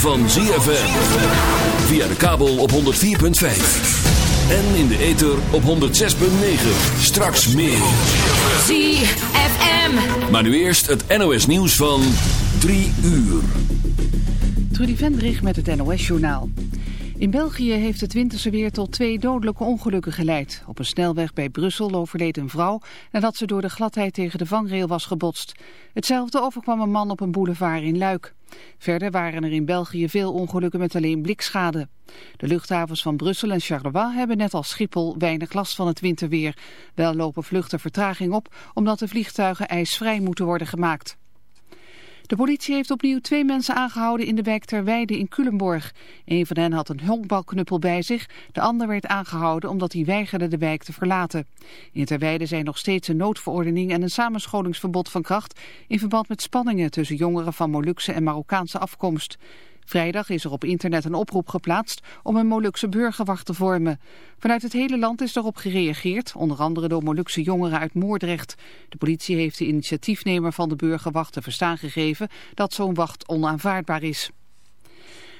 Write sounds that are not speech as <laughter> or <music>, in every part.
van ZFM. Via de kabel op 104.5. En in de ether op 106.9. Straks meer. ZFM. Maar nu eerst het NOS nieuws van 3 uur. Trudy Vendrich met het NOS-journaal. In België heeft het winterse weer tot twee dodelijke ongelukken geleid. Op een snelweg bij Brussel overleed een vrouw nadat ze door de gladheid tegen de vangrail was gebotst. Hetzelfde overkwam een man op een boulevard in Luik. Verder waren er in België veel ongelukken met alleen blikschade. De luchthavens van Brussel en Charleroi hebben net als Schiphol weinig last van het winterweer. Wel lopen vluchten vertraging op omdat de vliegtuigen ijsvrij moeten worden gemaakt. De politie heeft opnieuw twee mensen aangehouden in de wijk Terweide in Culemborg. Een van hen had een honkbalknuppel bij zich. De ander werd aangehouden omdat hij weigerde de wijk te verlaten. In Terweide zijn nog steeds een noodverordening en een samenscholingsverbod van kracht... in verband met spanningen tussen jongeren van Molukse en Marokkaanse afkomst. Vrijdag is er op internet een oproep geplaatst om een Molukse burgerwacht te vormen. Vanuit het hele land is erop gereageerd, onder andere door Molukse jongeren uit Moordrecht. De politie heeft de initiatiefnemer van de burgerwacht te verstaan gegeven dat zo'n wacht onaanvaardbaar is.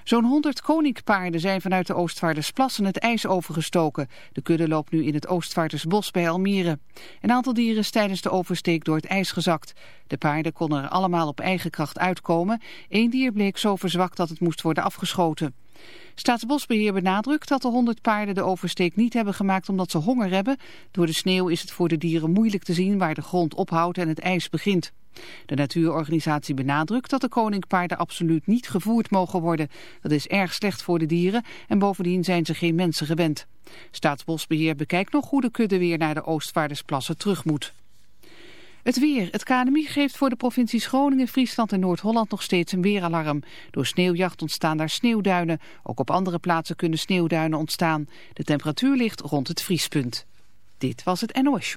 Zo'n 100 koninkpaarden zijn vanuit de Oostvaardersplassen het ijs overgestoken. De kudde loopt nu in het Oostvaardersbos bij Almere. Een aantal dieren is tijdens de oversteek door het ijs gezakt. De paarden konden er allemaal op eigen kracht uitkomen. Eén dier bleek zo verzwakt dat het moest worden afgeschoten. Staatsbosbeheer benadrukt dat de 100 paarden de oversteek niet hebben gemaakt omdat ze honger hebben. Door de sneeuw is het voor de dieren moeilijk te zien waar de grond ophoudt en het ijs begint. De natuurorganisatie benadrukt dat de koninkpaarden absoluut niet gevoerd mogen worden. Dat is erg slecht voor de dieren en bovendien zijn ze geen mensen gewend. Staatsbosbeheer bekijkt nog hoe de kudde weer naar de Oostvaardersplassen terug moet. Het weer. Het KNMI geeft voor de provincies Groningen, Friesland en Noord-Holland nog steeds een weeralarm. Door sneeuwjacht ontstaan daar sneeuwduinen. Ook op andere plaatsen kunnen sneeuwduinen ontstaan. De temperatuur ligt rond het vriespunt. Dit was het NOS.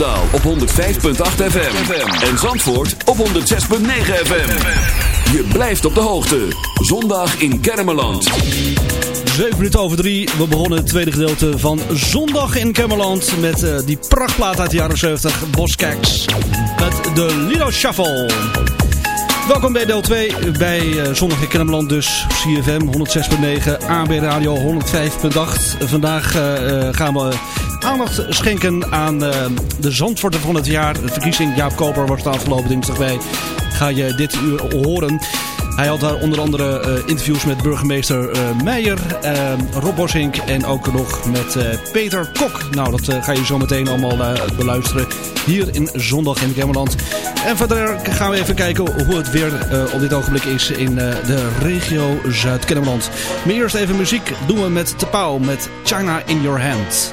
Op 105.8 FM. En Zandvoort op 106.9 FM. Je blijft op de hoogte. Zondag in Kermeland. 7 minuten over 3. We begonnen het tweede gedeelte van Zondag in Kemmerland. Met uh, die prachtplaat uit de jaren 70. Boskeks. Met de Lido Shuffle. Welkom bij deel 2 bij uh, Zondag in Kennemerland dus. CFM 106.9, AB Radio 105.8. Vandaag uh, gaan we aandacht schenken aan de Zandvoorten van het jaar. De verkiezing Jaap Koper was de afgelopen dinsdag bij. Ga je dit uur horen. Hij had daar onder andere uh, interviews met burgemeester uh, Meijer, Rob Bossink en ook nog met Peter Kok. Nou, dat ga je zo meteen allemaal beluisteren hier in Zondag in Gemmerland. En verder gaan we even kijken hoe het weer op dit ogenblik is in de regio Zuid-Kennemerland. Maar eerst even muziek doen we met Te Pauw met China in Your Hand.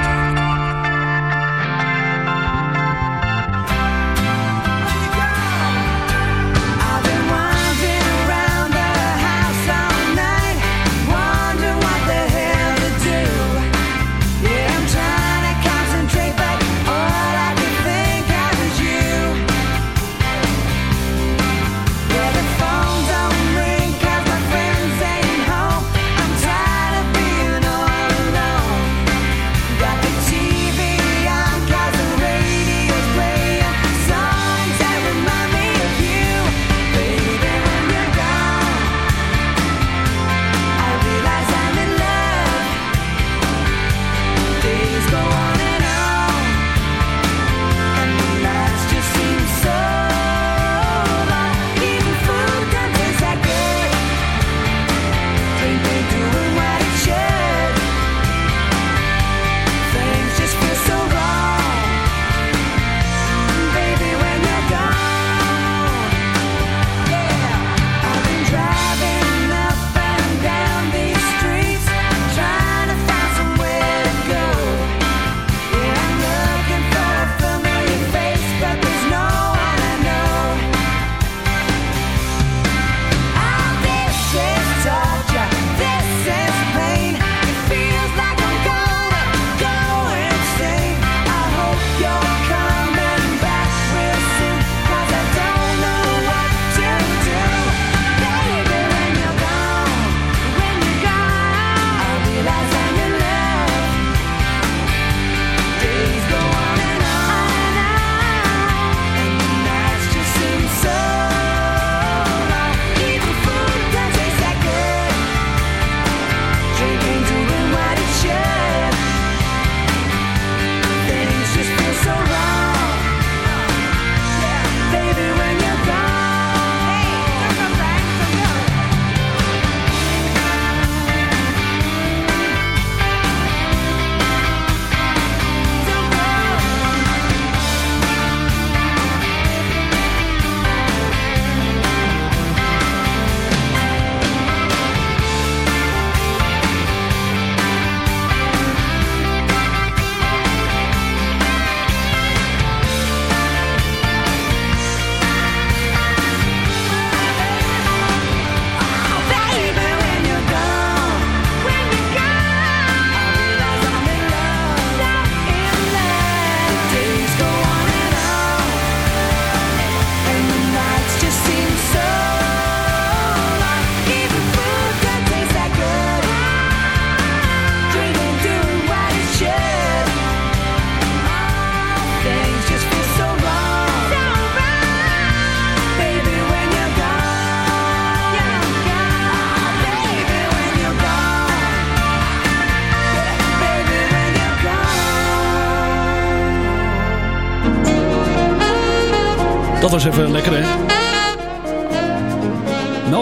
Even lekker, hè?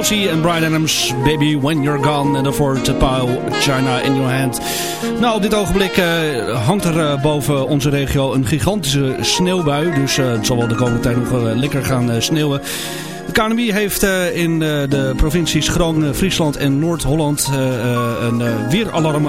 En Brian Adams, Baby When You're Gone. En daarvoor Tapao, China in Your Hand. Nou, op dit ogenblik eh, hangt er eh, boven onze regio een gigantische sneeuwbui. Dus eh, het zal wel de komende tijd nog lekker gaan sneeuwen. De KNMI heeft in de provincies Groningen, Friesland en Noord-Holland een weeralarm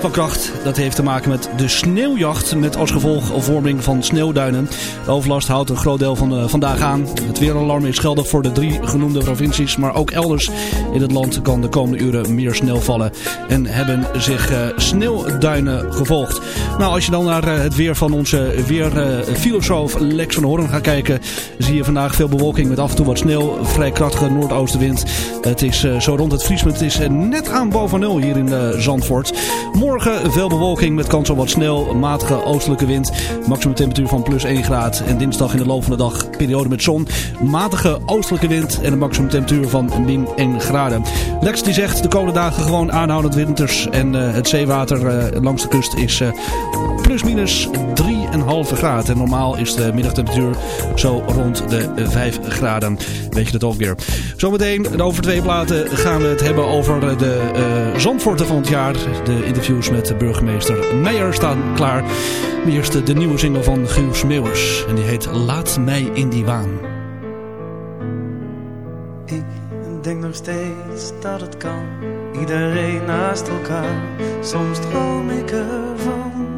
van kracht. Dat heeft te maken met de sneeuwjacht met als gevolg vorming van sneeuwduinen. De overlast houdt een groot deel van de, vandaag aan. Het weeralarm is geldig voor de drie genoemde provincies. Maar ook elders in het land kan de komende uren meer sneeuw vallen. En hebben zich eh, sneeuwduinen gevolgd. Nou, als je dan naar eh, het weer van onze weerfilosoof Lex van Hoorn gaat kijken... zie je vandaag veel bewolking met af en toe wat sneeuw. Vrij krachtige noordoostenwind. Het is eh, zo rond het vriespunt. Het is eh, net aan boven nul hier in eh, Zandvoort. Veel bewolking met kans op wat sneeuw. Matige oostelijke wind. Maximum temperatuur van plus 1 graad. En dinsdag in de loop van de dag periode met zon. Matige oostelijke wind. En een maximum temperatuur van min 1 graden. Lex die zegt de komende dagen gewoon aanhoudend winters. En eh, het zeewater eh, langs de kust is eh, plus minus 3,5 graden. En normaal is de middagtemperatuur zo rond de 5 graden. Weet je dat ook weer. Zometeen over twee platen gaan we het hebben over de Zandvoorten van het jaar. De interviews met burgemeester Meijer staan klaar. Eerst de nieuwe single van Guus Meeuwers. En die heet Laat mij in die waan. Ik denk nog steeds dat het kan. Iedereen naast elkaar. Soms droom ik ervan.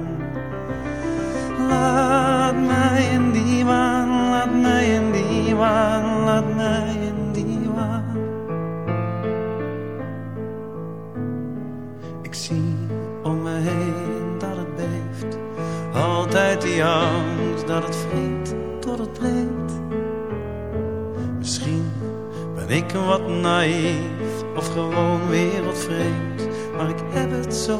Laat mij in die waan, laat mij in die waan, laat mij in die waan. Ik zie om me heen dat het beeft, altijd die angst dat het vreet tot het breekt. Misschien ben ik wat naïef of gewoon wereldvreemd, maar ik heb het zo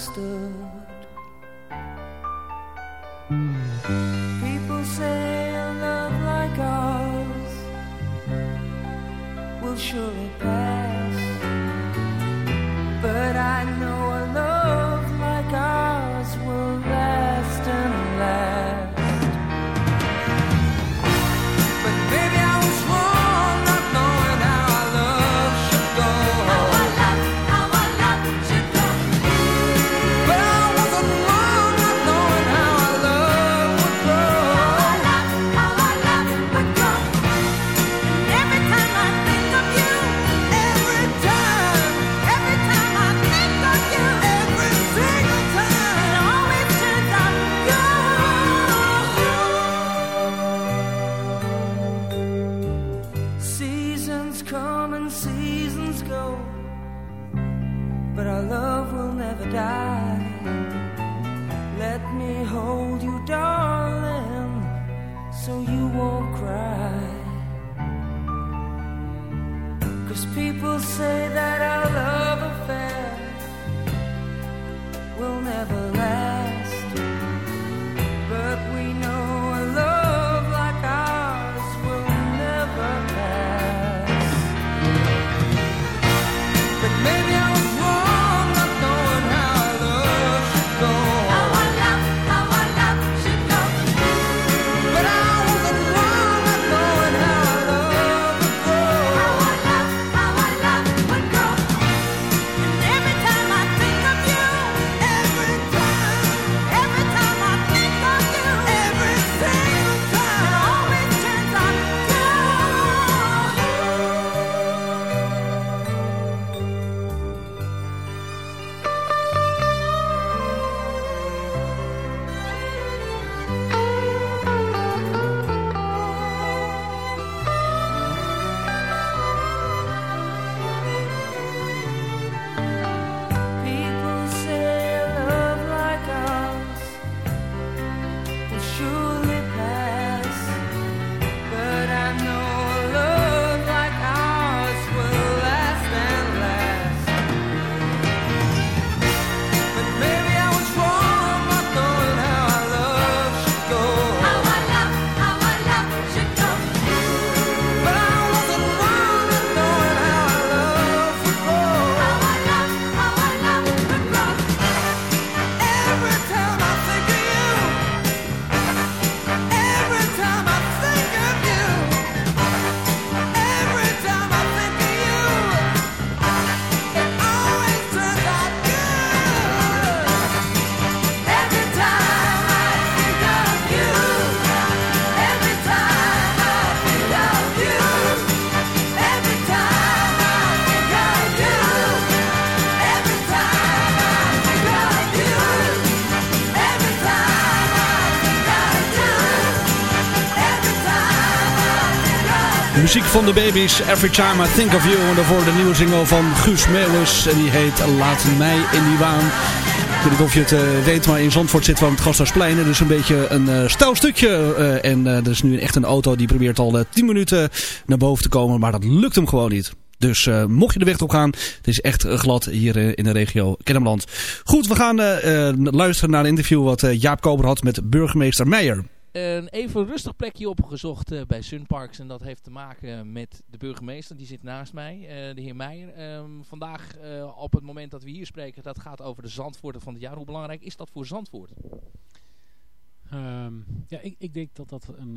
Still. Muziek van de baby's, Every Time I Think of You. En daarvoor de nieuwe single van Guus Meeuwis. En die heet Laat mij in die waan. Ik weet niet of je het eh, weet, maar in Zandvoort we aan het Gasthuisplein. Dus een beetje een eh stijl stukje. eh, en eh, er is nu echt een auto die probeert al eh, 10 minuten naar boven te komen. Maar dat lukt hem gewoon niet. Dus eh, mocht je de weg op gaan, het is echt eh, glad hier eh, in de regio Kennemerland. Goed, we gaan eh, eh, luisteren naar een interview wat eh, Jaap Kober had met burgemeester Meijer. Een even rustig plekje opgezocht eh, bij Sunparks. En dat heeft te maken met de burgemeester. Die zit naast mij, eh, de heer Meijer. Ehm, vandaag, eh, op het moment dat we hier spreken, dat gaat over de Zandvoorten van het jaar. Hoe belangrijk is dat voor Zandvoort? Ehm, ja, ik, ik denk dat dat een,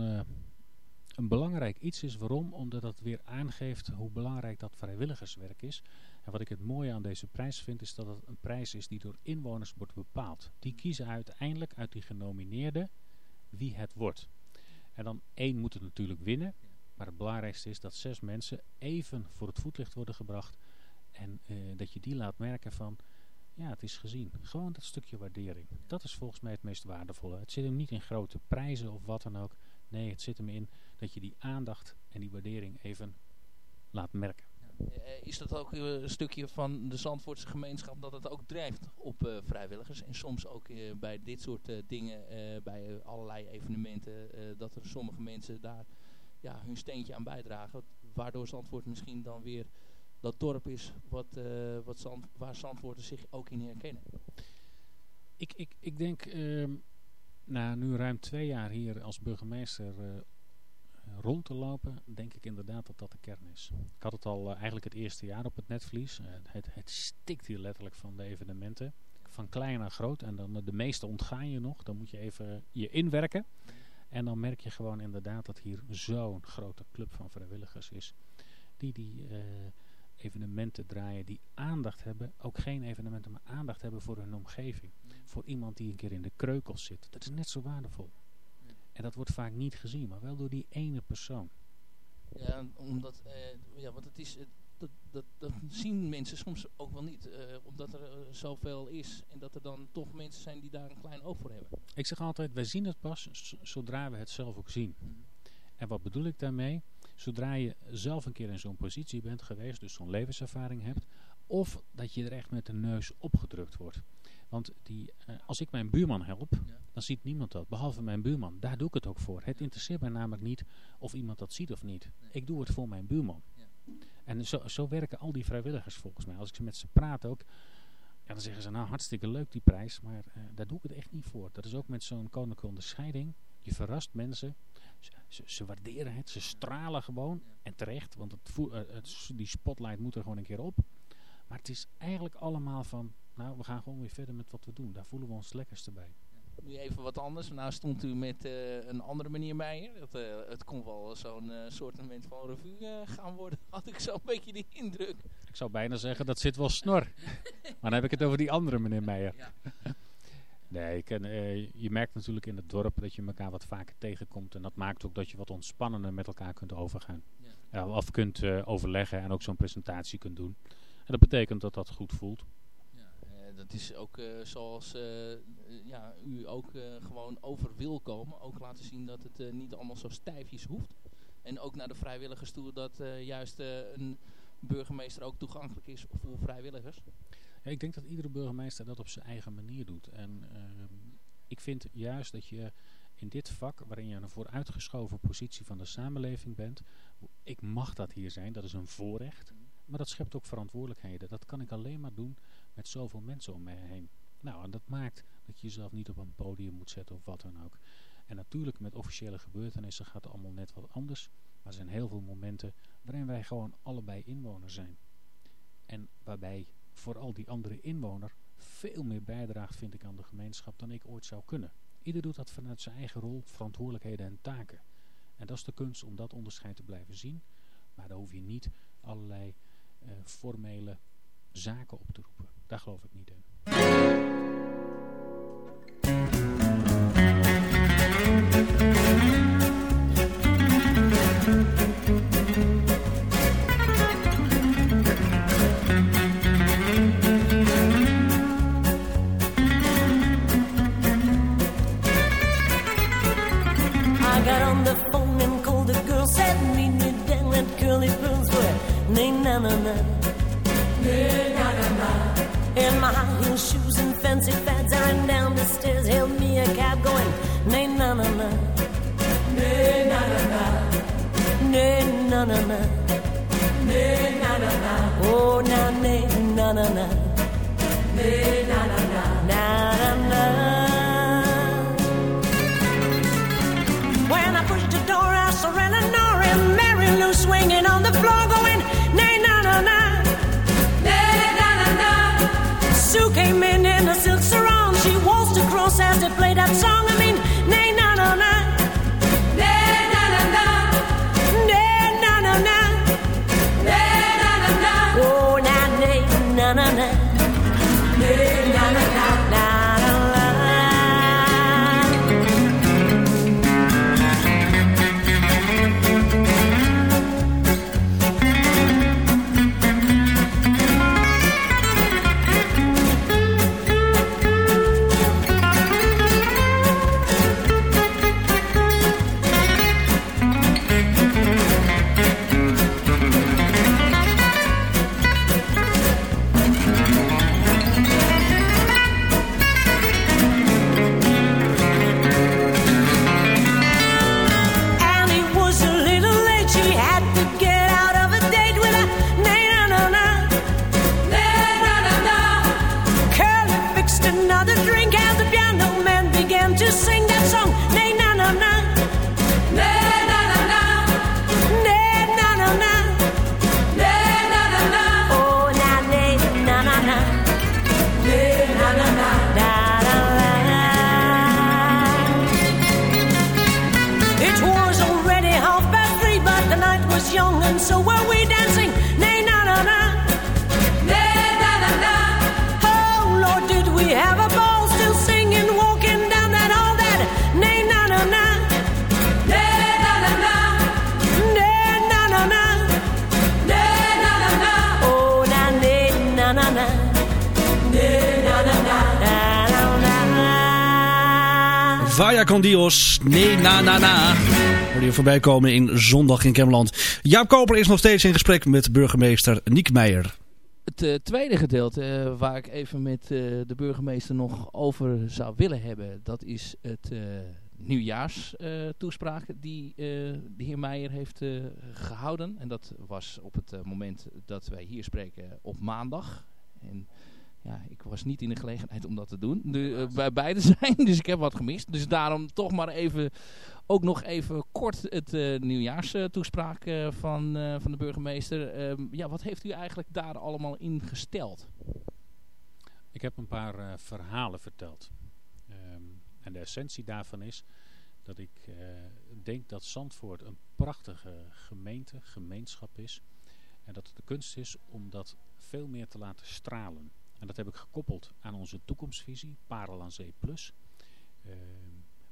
een belangrijk iets is. Waarom? Omdat dat weer aangeeft hoe belangrijk dat vrijwilligerswerk is. En wat ik het mooie aan deze prijs vind, is dat het een prijs is die door inwoners wordt bepaald. Die kiezen uiteindelijk uit die genomineerden wie het wordt. En dan één moet het natuurlijk winnen. Maar het belangrijkste is dat zes mensen even voor het voetlicht worden gebracht. En eh, dat je die laat merken van, ja, het is gezien. Gewoon dat stukje waardering. Dat is volgens mij het meest waardevolle. Het zit hem niet in grote prijzen of wat dan ook. Nee, het zit hem in dat je die aandacht en die waardering even laat merken. Eh, is dat ook een stukje van de Zandvoortse gemeenschap dat het ook drijft op eh, vrijwilligers? En soms ook eh, bij dit soort dingen, bij allerlei evenementen, dat er sommige mensen daar ja, hun steentje aan bijdragen. Waardoor Zandvoort misschien dan weer dat dorp is wat, wat Zand, waar Zandvoorters zich ook in herkennen. Ik, ik, ik denk, ehm, na nu ruim twee jaar hier als burgemeester rond te lopen, denk ik inderdaad dat dat de kern is. Ik had het al eh, eigenlijk het eerste jaar op het netvlies. Eh, het, het stikt hier letterlijk van de evenementen. Van klein naar groot. En dan eh, de meeste ontgaan je nog. Dan moet je even je inwerken. En dan merk je gewoon inderdaad dat hier zo'n grote club van vrijwilligers is. Die die evenementen draaien, die aandacht hebben. Ook geen evenementen, maar aandacht hebben voor hun omgeving. Voor iemand die een keer in de kreukels zit. Dat is net zo waardevol. En dat wordt vaak niet gezien, maar wel door die ene persoon. Ja, omdat, eh, ja, want het is, dat, dat, dat zien mensen soms ook wel niet. eh, omdat er eh, zoveel is en dat er dan toch mensen zijn die daar een klein oog voor hebben. Ik zeg altijd, wij zien het pas zodra we het zelf ook zien. En wat bedoel ik daarmee? Zodra je zelf een keer in zo'n positie bent geweest, dus zo'n levenservaring hebt, of dat je er echt met de neus opgedrukt wordt. Want die, eh, als ik mijn buurman help, dan ziet niemand dat, behalve mijn buurman. Daar doe ik het ook voor. Het interesseert mij namelijk niet of iemand dat ziet of niet. Ik doe het voor mijn buurman. En zo, zo werken al die vrijwilligers volgens mij. Als ik ze met ze praat ook, ja, dan zeggen ze, nou hartstikke leuk die prijs, maar eh, daar doe ik het echt niet voor. Dat is ook met zo'n koninklijke onderscheiding. Je verrast mensen, ze, ze, ze waarderen het, ze stralen gewoon. En terecht, want het, eh, het, die spotlight moet er gewoon een keer op. Maar het is eigenlijk allemaal van, nou we gaan gewoon weer verder met wat we doen. Daar voelen we ons lekkerste bij. Nu even wat anders. Nou stond u met eh, een andere meneer Meijer. Dat, eh, het kon wel zo'n eh, soort moment van revue gaan worden. <laughs> Had ik zo'n beetje die indruk. Ik zou bijna zeggen, dat zit wel snor. <laughs> maar dan heb ik het over die andere meneer Meijer. <laughs> Nee, ik je merkt natuurlijk in het dorp dat je elkaar wat vaker tegenkomt. En dat maakt ook dat je wat ontspannender met elkaar kunt overgaan. Ja, of kunt overleggen en ook zo'n presentatie kunt doen. En dat betekent dat dat goed voelt. Dat is ook eh, zoals eh, ja, u ook eh, gewoon over wil komen. Ook laten zien dat het niet allemaal zo stijfjes hoeft. En ook naar de vrijwilligers toe dat juist een burgemeester ook toegankelijk is voor vrijwilligers. Ja, ik denk dat iedere burgemeester dat op zijn eigen manier doet. En ehm, ik vind juist dat je in dit vak, waarin je een vooruitgeschoven positie van de samenleving bent, ik mag dat hier zijn, dat is een voorrecht. Maar dat schept ook verantwoordelijkheden. Dat kan ik alleen maar doen met zoveel mensen om me heen. Nou, en dat maakt dat je jezelf niet op een podium moet zetten of wat dan ook. En natuurlijk met officiële gebeurtenissen gaat het allemaal net wat anders. Maar er zijn heel veel momenten waarin wij gewoon allebei inwoner zijn. En waarbij vooral die andere inwoner veel meer bijdraagt, vind ik, aan de gemeenschap dan ik ooit zou kunnen. Ieder doet dat vanuit zijn eigen rol, verantwoordelijkheden en taken. En dat is de kunst om dat onderscheid te blijven zien. Maar daar hoef je niet allerlei eh, formele zaken op te roepen. Daar geloof ik niet in. As they play that song. I mean, Vaya con Dios, nee na na na. Hoorde je voorbij komen in Zondag in Kemmerland. Jaap Koper is nog steeds in gesprek met burgemeester Niek Meijer. Het eh, tweede gedeelte eh, waar ik even met eh, de burgemeester nog over zou willen hebben, dat is het uh, nieuwjaarstoespraak die de heer Meijer heeft eh, gehouden. En dat was op het moment dat wij hier spreken op maandag. En ja, ik was niet in de gelegenheid om dat te doen. De, eh, bij beide <laughs> zijn, dus ik heb wat gemist. Dus daarom toch maar even, ook nog even kort het uh, nieuwjaarstoespraak uh, van, uh, van de burgemeester. Ehm, ja, wat heeft u eigenlijk daar allemaal in gesteld? Ik heb een paar verhalen verteld. Um, en de essentie daarvan is dat ik denk dat Zandvoort een prachtige gemeente, gemeenschap is. En dat het de kunst is om dat veel meer te laten stralen. En dat heb ik gekoppeld aan onze toekomstvisie, Parel aan Zee Plus. Uh,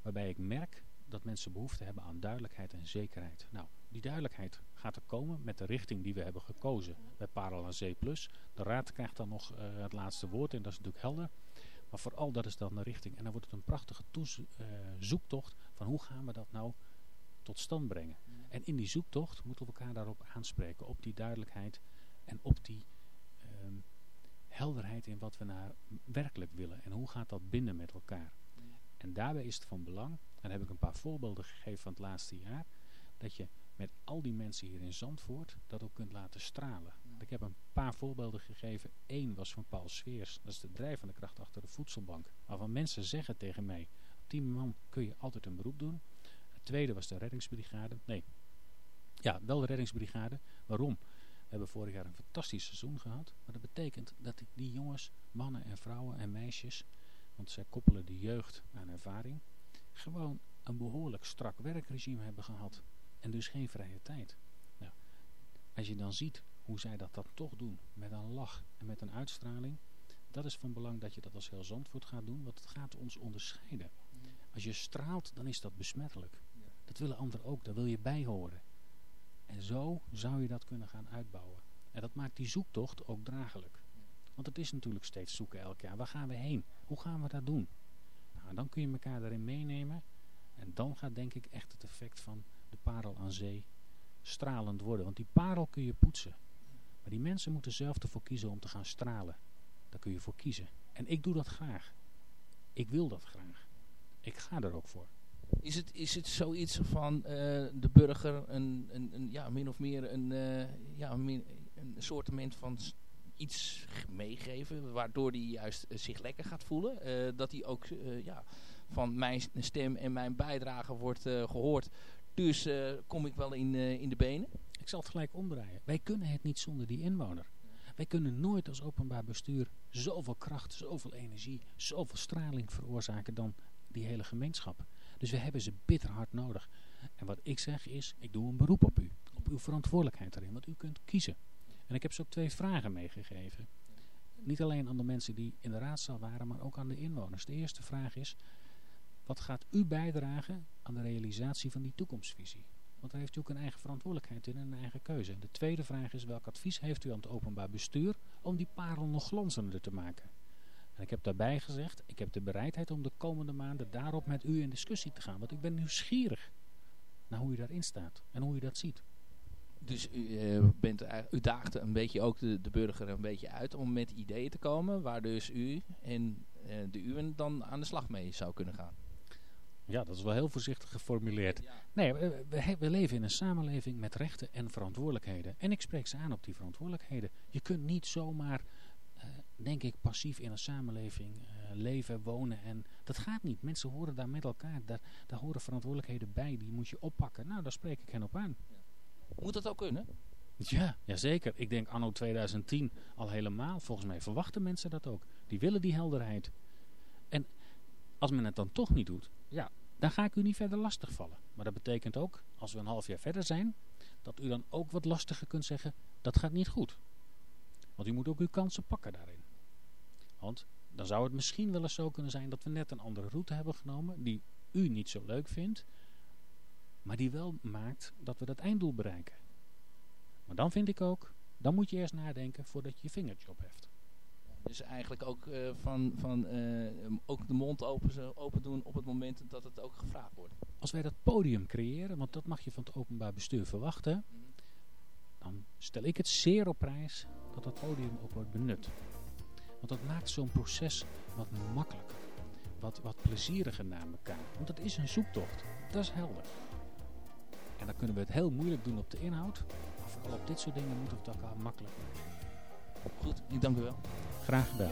waarbij ik merk dat mensen behoefte hebben aan duidelijkheid en zekerheid. Nou, die duidelijkheid gaat er komen met de richting die we hebben gekozen bij Parel aan Zee Plus. De raad krijgt dan nog uh, het laatste woord en dat is natuurlijk helder. Maar vooral dat is dan de richting. En dan wordt het een prachtige uh, zoektocht van hoe gaan we dat nou tot stand brengen. En in die zoektocht moeten we elkaar daarop aanspreken. Op die duidelijkheid en op die helderheid in wat we naar werkelijk willen. En hoe gaat dat binden met elkaar. En daarbij is het van belang, en daar heb ik een paar voorbeelden gegeven van het laatste jaar, dat je met al die mensen hier in Zandvoort dat ook kunt laten stralen. Ik heb een paar voorbeelden gegeven. Eén was van Paul Sveers, dat is de drijvende kracht achter de voedselbank. Waarvan mensen zeggen tegen mij, op die man kun je altijd een beroep doen. Het tweede was de reddingsbrigade. Nee, ja, wel de reddingsbrigade. Waarom? Hebben vorig jaar een fantastisch seizoen gehad. Maar dat betekent dat die jongens, mannen en vrouwen en meisjes, want zij koppelen de jeugd aan ervaring, gewoon een behoorlijk strak werkregime hebben gehad. En dus geen vrije tijd. Nou, als je dan ziet hoe zij dat dan toch doen, met een lach en met een uitstraling, dat is van belang dat je dat als heel Zandvoort gaat doen, want het gaat ons onderscheiden. Als je straalt, dan is dat besmettelijk. Dat willen anderen ook, daar wil je bij horen. En zo zou je dat kunnen gaan uitbouwen. En dat maakt die zoektocht ook draaglijk. Want het is natuurlijk steeds zoeken elk jaar. Waar gaan we heen? Hoe gaan we dat doen? Nou, dan kun je elkaar daarin meenemen. En dan gaat denk ik echt het effect van de parel aan zee stralend worden. Want die parel kun je poetsen. Maar die mensen moeten zelf ervoor kiezen om te gaan stralen. Daar kun je voor kiezen. En ik doe dat graag. Ik wil dat graag. Ik ga er ook voor. Is het, is het zoiets van uh, de burger een, een, een, ja, min of meer een, uh, ja, een, soortement van iets meegeven, waardoor hij juist uh, zich lekker gaat voelen? dat hij ook ja, van mijn stem en mijn bijdrage wordt gehoord. Dus kom ik wel in, in de benen? Ik zal het gelijk omdraaien. Wij kunnen het niet zonder die inwoner. Wij kunnen nooit als openbaar bestuur zoveel kracht, zoveel energie, zoveel straling veroorzaken dan die hele gemeenschap. Dus we hebben ze bitter hard nodig. En wat ik zeg is, ik doe een beroep op u. Op uw verantwoordelijkheid erin. Want u kunt kiezen. En ik heb ze ook twee vragen meegegeven. Niet alleen aan de mensen die in de raadzaal waren, maar ook aan de inwoners. De eerste vraag is, wat gaat u bijdragen aan de realisatie van die toekomstvisie? Want daar heeft u ook een eigen verantwoordelijkheid in en een eigen keuze. En de tweede vraag is, welk advies heeft u aan het openbaar bestuur om die parel nog glanzender te maken? En ik heb daarbij gezegd, ik heb de bereidheid om de komende maanden daarop met u in discussie te gaan. Want ik ben nieuwsgierig naar hoe u daarin staat en hoe u dat ziet. Dus u, uh, bent, u daagde een beetje ook de, de burger een beetje uit om met ideeën te komen, waar dus u en uh, de uwen dan aan de slag mee zou kunnen gaan. Ja, dat is wel heel voorzichtig geformuleerd. Nee, we, we, we, leven in een samenleving met rechten en verantwoordelijkheden. En ik spreek ze aan op die verantwoordelijkheden. Je kunt niet zomaar, denk ik, passief in een samenleving uh, leven, wonen. En dat gaat niet. Mensen horen daar met elkaar. Daar, daar horen verantwoordelijkheden bij. Die moet je oppakken. Nou, daar spreek ik hen op aan. Ja. Moet dat ook kunnen? Ja, jazeker. Ik denk anno 2010 al helemaal. Volgens mij verwachten mensen dat ook. Die willen die helderheid. En als men het dan toch niet doet, ja, dan ga ik u niet verder lastigvallen. Maar dat betekent ook, als we een half jaar verder zijn, dat u dan ook wat lastiger kunt zeggen, dat gaat niet goed. Want u moet ook uw kansen pakken daarin. Want dan zou het misschien wel eens zo kunnen zijn dat we net een andere route hebben genomen, die u niet zo leuk vindt, maar die wel maakt dat we dat einddoel bereiken. Maar dan vind ik ook, dan moet je eerst nadenken voordat je je vingertje opheft. Dus eigenlijk ook, eh, van, van, eh, ook de mond open, open doen op het moment dat het ook gevraagd wordt. Als wij dat podium creëren, want dat mag je van het openbaar bestuur verwachten, dan stel ik het zeer op prijs dat dat podium ook wordt benut. Want dat maakt zo'n proces wat makkelijker, wat, wat plezieriger naar elkaar. Want het is een zoektocht, dat is helder. En dan kunnen we het heel moeilijk doen op de inhoud, maar vooral op dit soort dingen moeten we het elkaar makkelijk maken. Goed, ik dank u wel. Graag gedaan.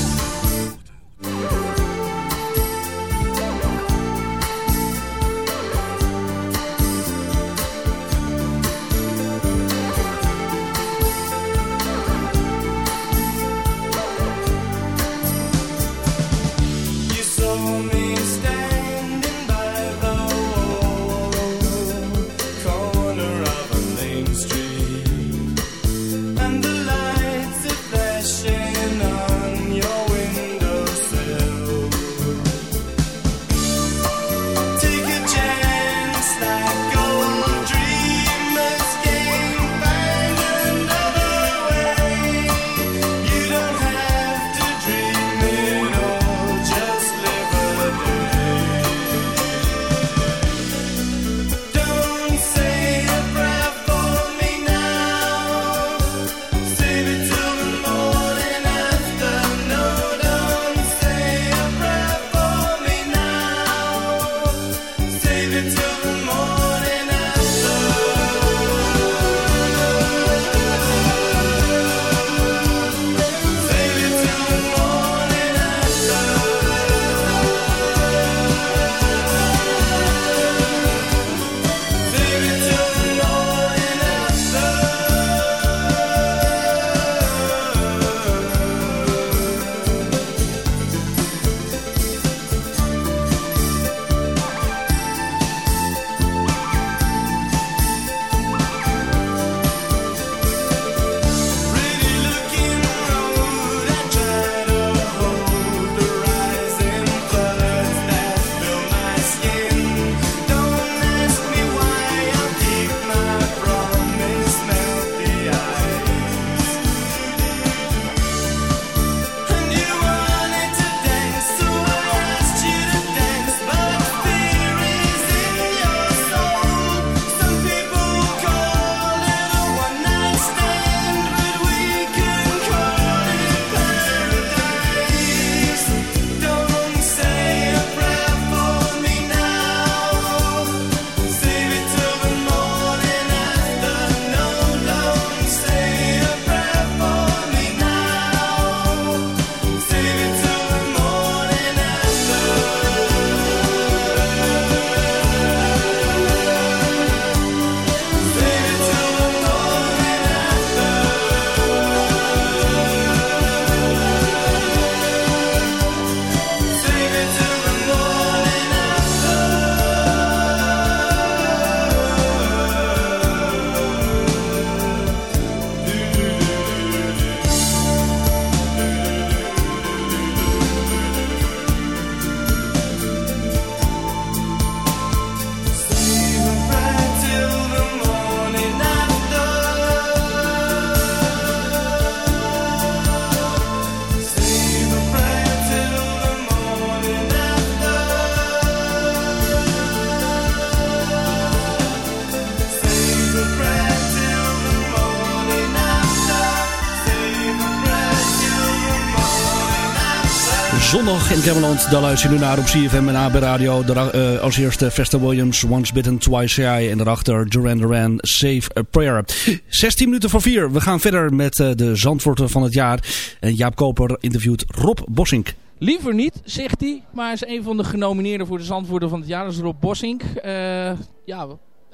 Cameland. Daar luister je nu naar op CFM en AB Radio. Daar, eh, als eerste Vesta Williams, Once Bitten, Twice Shy. En daarachter Duran Duran, Save a Prayer. 16 minuten voor 4. We gaan verder met eh, de Zandvoorten van het jaar. En Jaap Koper interviewt Rob Bossink. Liever niet, zegt hij. Maar is een van de genomineerden voor de Zandvoerder van het jaar. Dat is Rob Bossink. Eh, ja,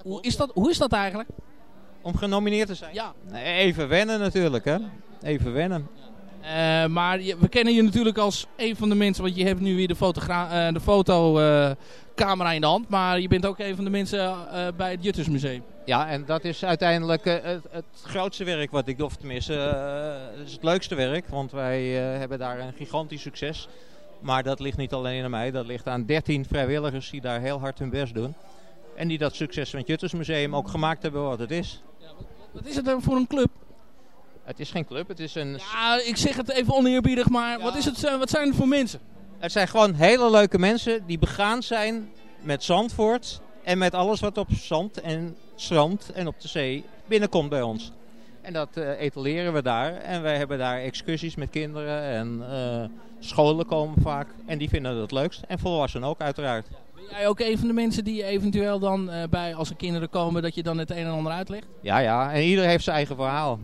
hoe is, dat, hoe is dat eigenlijk? Om genomineerd te zijn? Ja. Even wennen natuurlijk, hè. Even wennen. Eh, maar je- we kennen je natuurlijk als een van de mensen, want je hebt nu weer de, fotogra- eh, de fotocamera in de hand. Maar je bent ook een van de mensen eh, bij het Juttersmuseum. Ja, en dat is uiteindelijk eh, het, het grootste werk wat ik doe. Of tenminste, eh, het is het leukste werk. Want wij eh, hebben daar een gigantisch succes. Maar dat ligt niet alleen aan mij. Dat ligt aan 13 vrijwilligers die daar heel hard hun best doen. En die dat succes van het Juttersmuseum ook gemaakt hebben wat het is. Wat is het dan voor een club? Het is geen club, het is een... Ja, ik zeg het even oneerbiedig, maar wat, is het, eh, wat zijn het voor mensen? Het zijn gewoon hele leuke mensen die begaan zijn met Zandvoort en met alles wat op zand en strand en op de zee binnenkomt bij ons. En dat eh, etaleren we daar. En wij hebben daar excursies met kinderen en eh, scholen komen vaak. En die vinden dat het leukst. En volwassenen ook uiteraard. Ben jij ook een van de mensen die eventueel dan bij, als er kinderen komen, dat je dan het een en ander uitlegt? Ja, ja. En ieder heeft zijn eigen verhaal.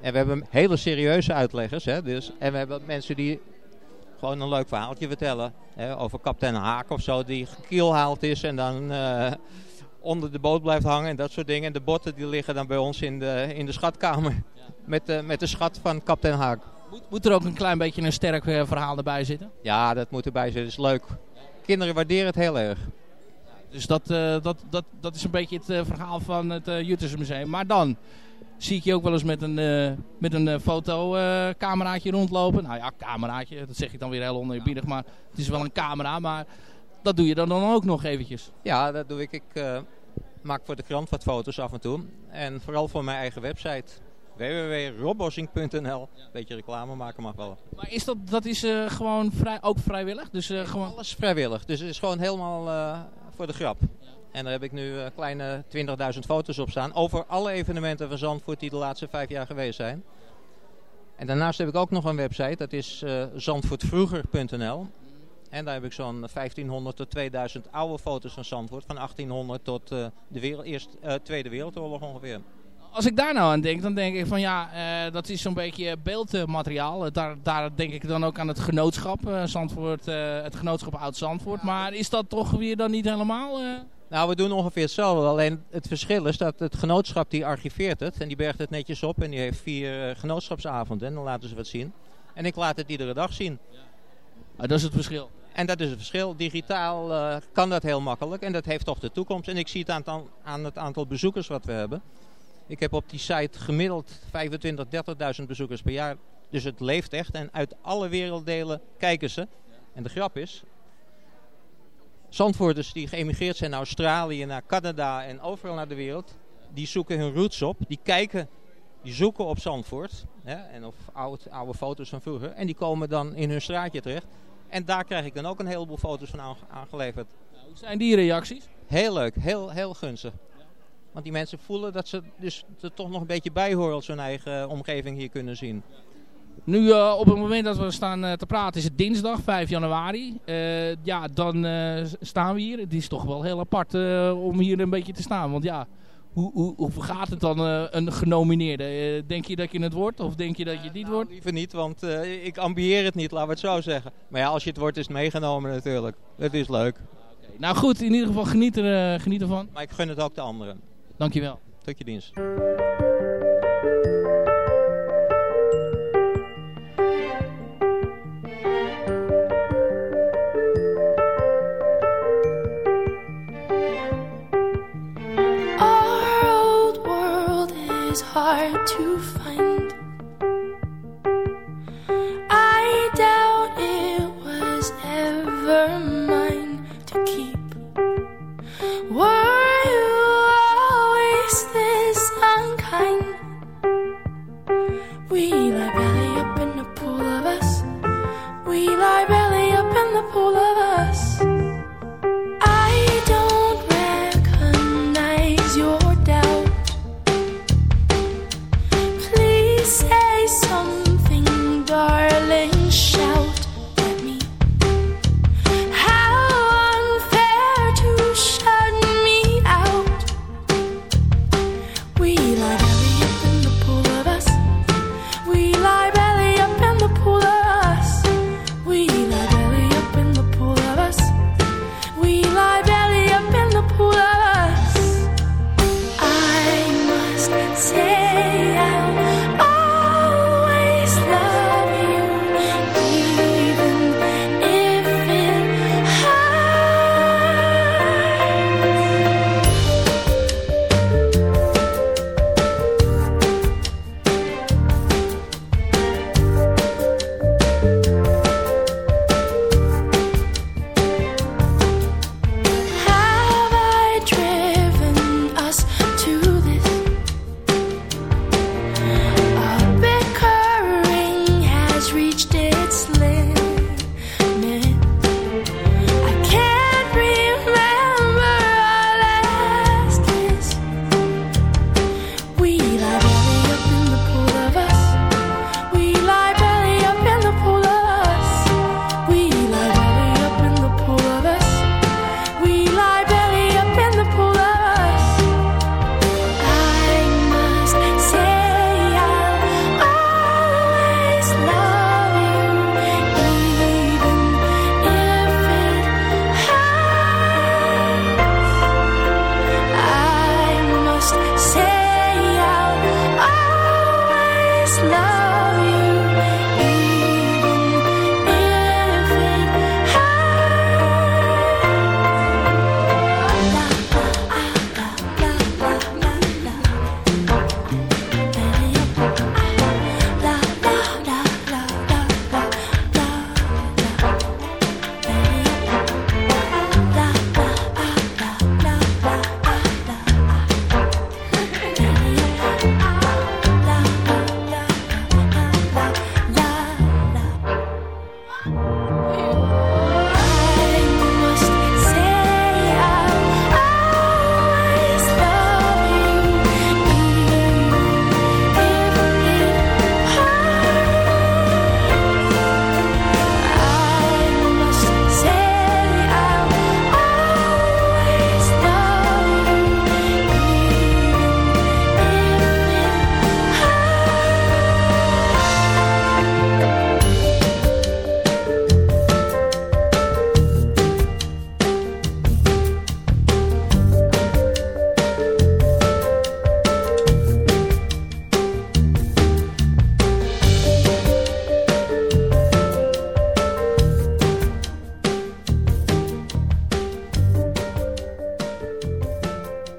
En we hebben hele serieuze uitleggers. Hè, dus. En we hebben mensen die gewoon een leuk verhaaltje vertellen. Hè, over kapitein Haak of zo, die gekielhaald is en dan eh, onder de boot blijft hangen en dat soort dingen. En de botten die liggen dan bij ons in de, in de schatkamer. Met, de, met de schat van kapitein Haak. Moet, moet er ook een klein beetje een sterk eh, verhaal erbij zitten? Ja, dat moet erbij zitten. Dat is leuk. Kinderen waarderen het heel erg. Dus dat, eh, dat, dat, dat is een beetje het verhaal van het Juttersmuseum. Maar dan zie ik je ook wel eens met een, eh, met een eh, fotocameraatje rondlopen. Nou ja, cameraatje, dat zeg ik dan weer heel oneerbiedig. Maar het is wel een camera, maar dat doe je dan, dan ook nog eventjes. Ja, dat doe ik. Ik eh, maak voor de krant wat foto's af en toe. En vooral voor mijn eigen website. www.robbossing.nl Beetje reclame maken mag wel. Maar is dat, dat is eh, gewoon vrij, ook vrijwillig? Dus, eh, gewoon... Alles vrijwillig. Dus het is gewoon helemaal eh, voor de grap. En daar heb ik nu eh, kleine 20.000 foto's op staan. Over alle evenementen van Zandvoort die de laatste vijf jaar geweest zijn. En daarnaast heb ik ook nog een website. Dat is eh zandvoortvroeger.nl. En daar heb ik zo'n 1500 tot 2000 oude foto's van Zandvoort. Van 1800 tot eh, de wereld, eerst, eh, Tweede Wereldoorlog ongeveer. Als ik daar nou aan denk, dan denk ik van ja, eh, dat is zo'n beetje beeldmateriaal. Daar, daar denk ik dan ook aan het genootschap, eh, Zandvoort, eh, het genootschap Oud-Zandvoort. Maar is dat toch weer dan niet helemaal... Nou, we doen ongeveer hetzelfde. Alleen het verschil is dat het genootschap die archiveert het. En die bergt het netjes op. En die heeft vier eh, genootschapsavonden. En dan laten ze wat zien. En ik laat het iedere dag zien. Ah, dat is het verschil. En dat is het verschil. Digitaal eh, kan dat heel makkelijk. En dat heeft toch de toekomst. En ik zie het aan, het aan- aan het aantal bezoekers wat we hebben. Ik heb op die site gemiddeld 25, 30.000 bezoekers per jaar. Dus het leeft echt. En uit alle werelddelen kijken ze. En de grap is... Zandvoorters die geëmigreerd zijn naar Australië, naar Canada en overal naar de wereld... die zoeken hun roots op. Die kijken, die zoeken op Zandvoort. Hè, en of oud, oude foto's van vroeger. En die komen dan in hun straatje terecht. En daar krijg ik dan ook een heleboel foto's van aange- aangeleverd. Hoe zijn die reacties? Heel leuk, heel, heel gunstig. Want die mensen voelen dat ze dus er toch nog een beetje bij horen als hun eigen omgeving hier kunnen zien. Nu eh, op het moment dat we staan eh, te praten is het dinsdag 5 januari. Eh, ja, dan staan we hier. Het is toch wel heel apart om hier een beetje te staan. Want ja, hoe, hoe, hoe vergaat het dan een genomineerde? Denk je dat je het wordt of denk je dat je het niet wordt? Liever niet, want ik ambieer het niet, laten we het zo zeggen. Maar ja, als je het wordt is het meegenomen natuurlijk. Het is leuk. Nou goed, in ieder geval geniet, er, geniet ervan. Maar ik gun het ook de anderen. Dankjewel. Tot je dienst. Is hard to find.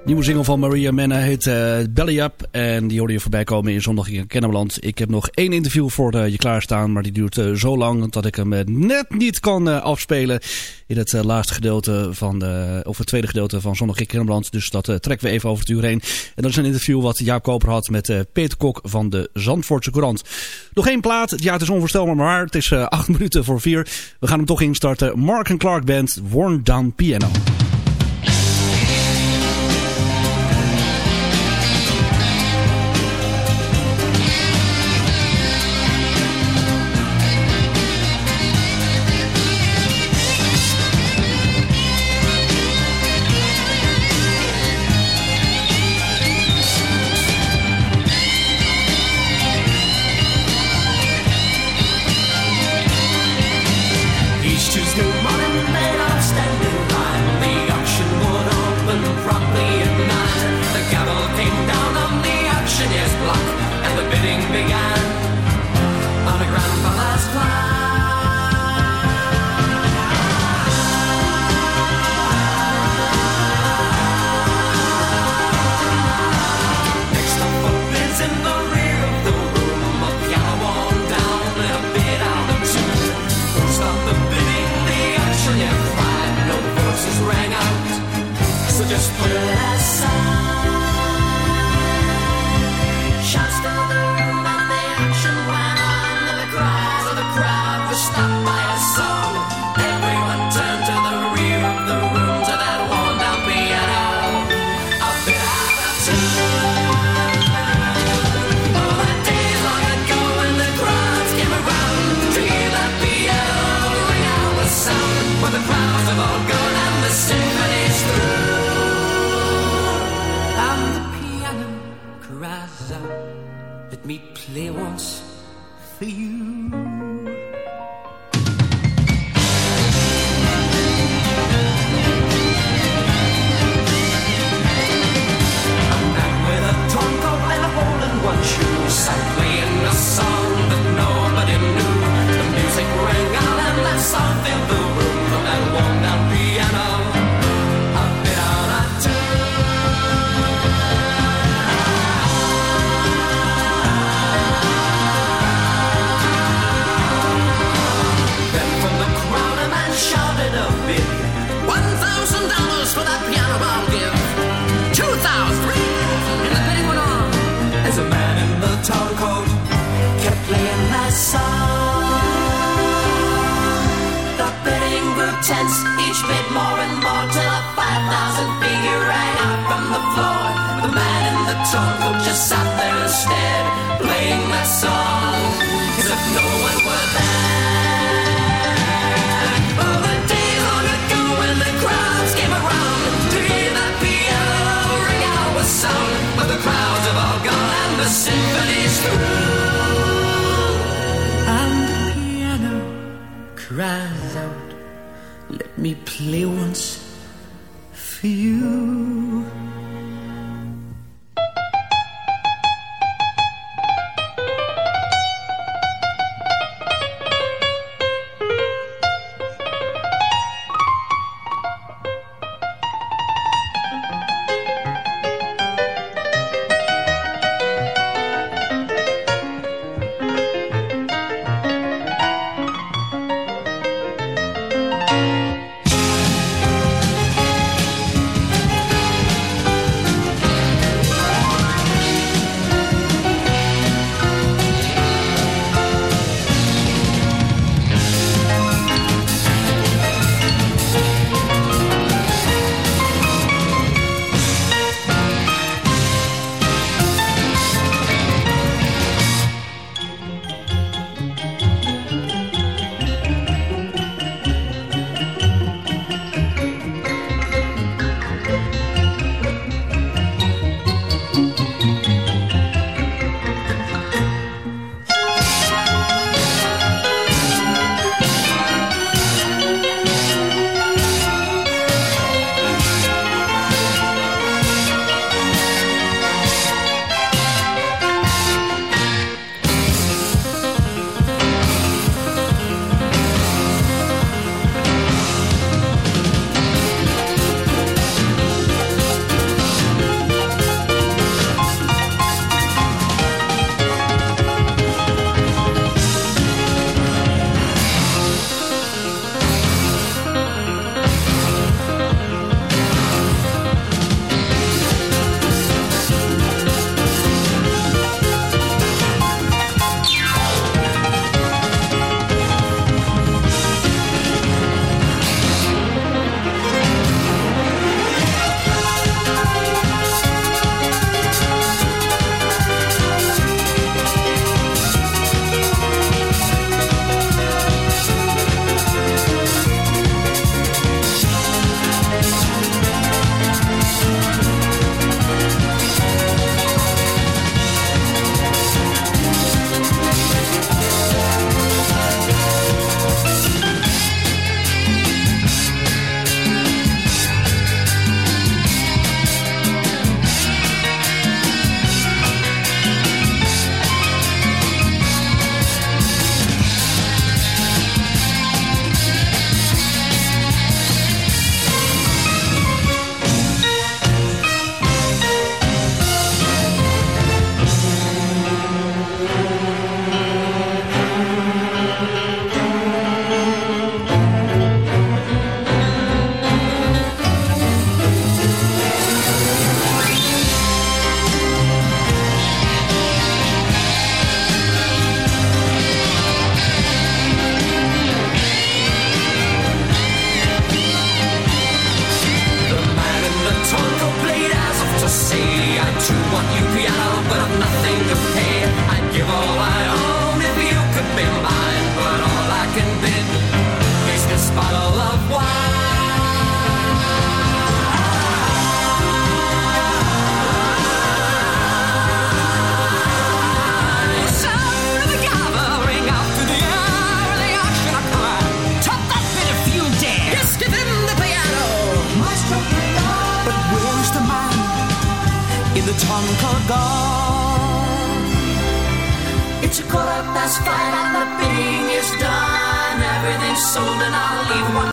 Nieuwe single van Maria Menna heet eh, Belly Up. En die hoorde je voorbij komen in Zondag in Kennemerland. Ik heb nog één interview voor eh, je klaarstaan. Maar die duurt eh, zo lang dat ik hem net niet kan afspelen. In het laatste gedeelte van de, of het tweede gedeelte van Zondag in Kennemerland. Dus dat trekken we even over het uur heen. En dat is een interview wat Jaap Koper had met Peter Kok van de Zandvoortse Courant. Nog één plaat. Ja, het is onvoorstelbaar maar Het is acht <laughs> minuten voor vier. We gaan hem toch instarten. Mark and Clark Band, Worn Down Piano.